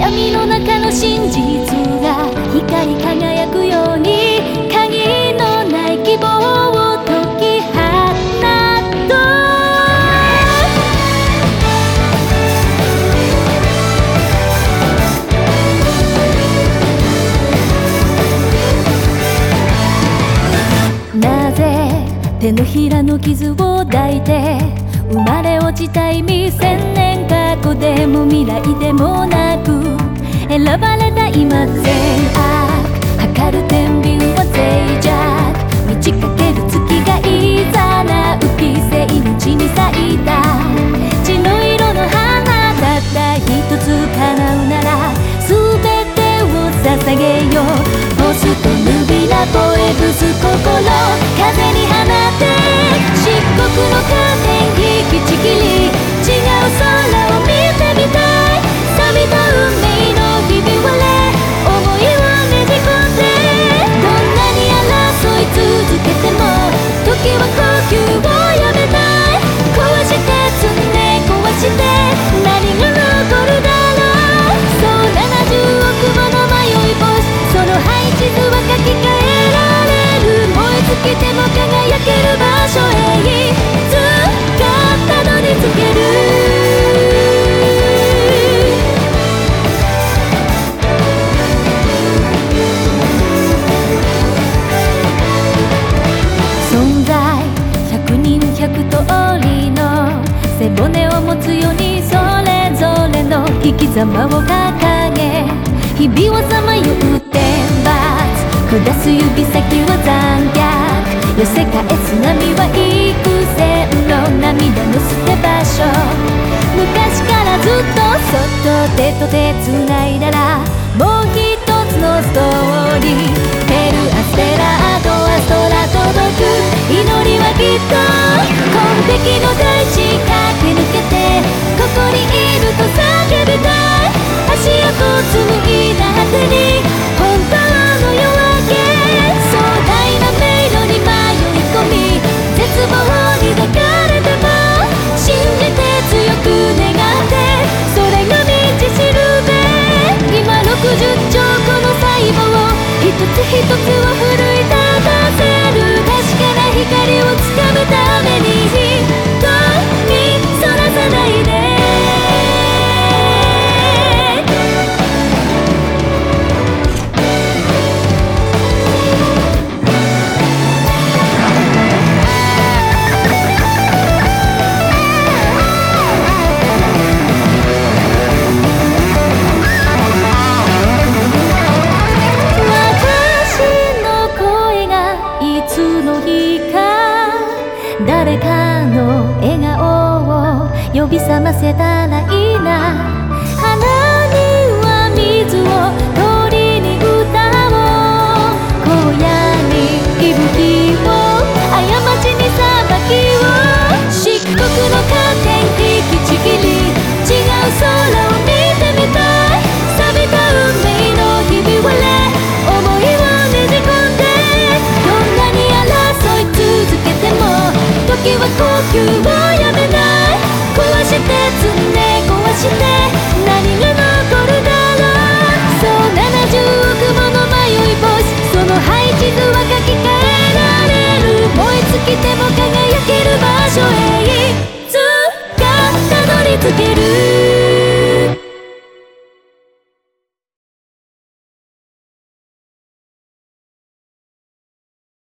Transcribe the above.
闇の中の真実が光り輝くように鍵のない希望を解き放と。なぜ手のひらの傷を抱いて生まれ落ちた意味千年過去でも未来でもなく選ばれた今善悪測る天秤は脆弱満ち欠ける月がいざなう奇跡の地に咲いた血の色の花たった一つ叶うなら全てを捧げようポストヌビラポエブス心風に放って漆黒のカ百通りの背骨を持つようにそれぞれの生き様を掲げ日々をさまよう天罰下す指先は残虐寄せ返す波は幾千の涙の捨て場所昔からずっとそっと手と手繋いだらもう一つのストーリーペルアステラあとは空届く祈りはきっと紺碧の大地駆け抜けてここにいると叫びた。い足跡紡いだ果てに本当の夜明け壮大な迷路に迷い込み絶望に抱かれても信じて強く願ってそれが道しるべ今60兆個の細胞一つ一つを奮呼び覚ませたらいいな。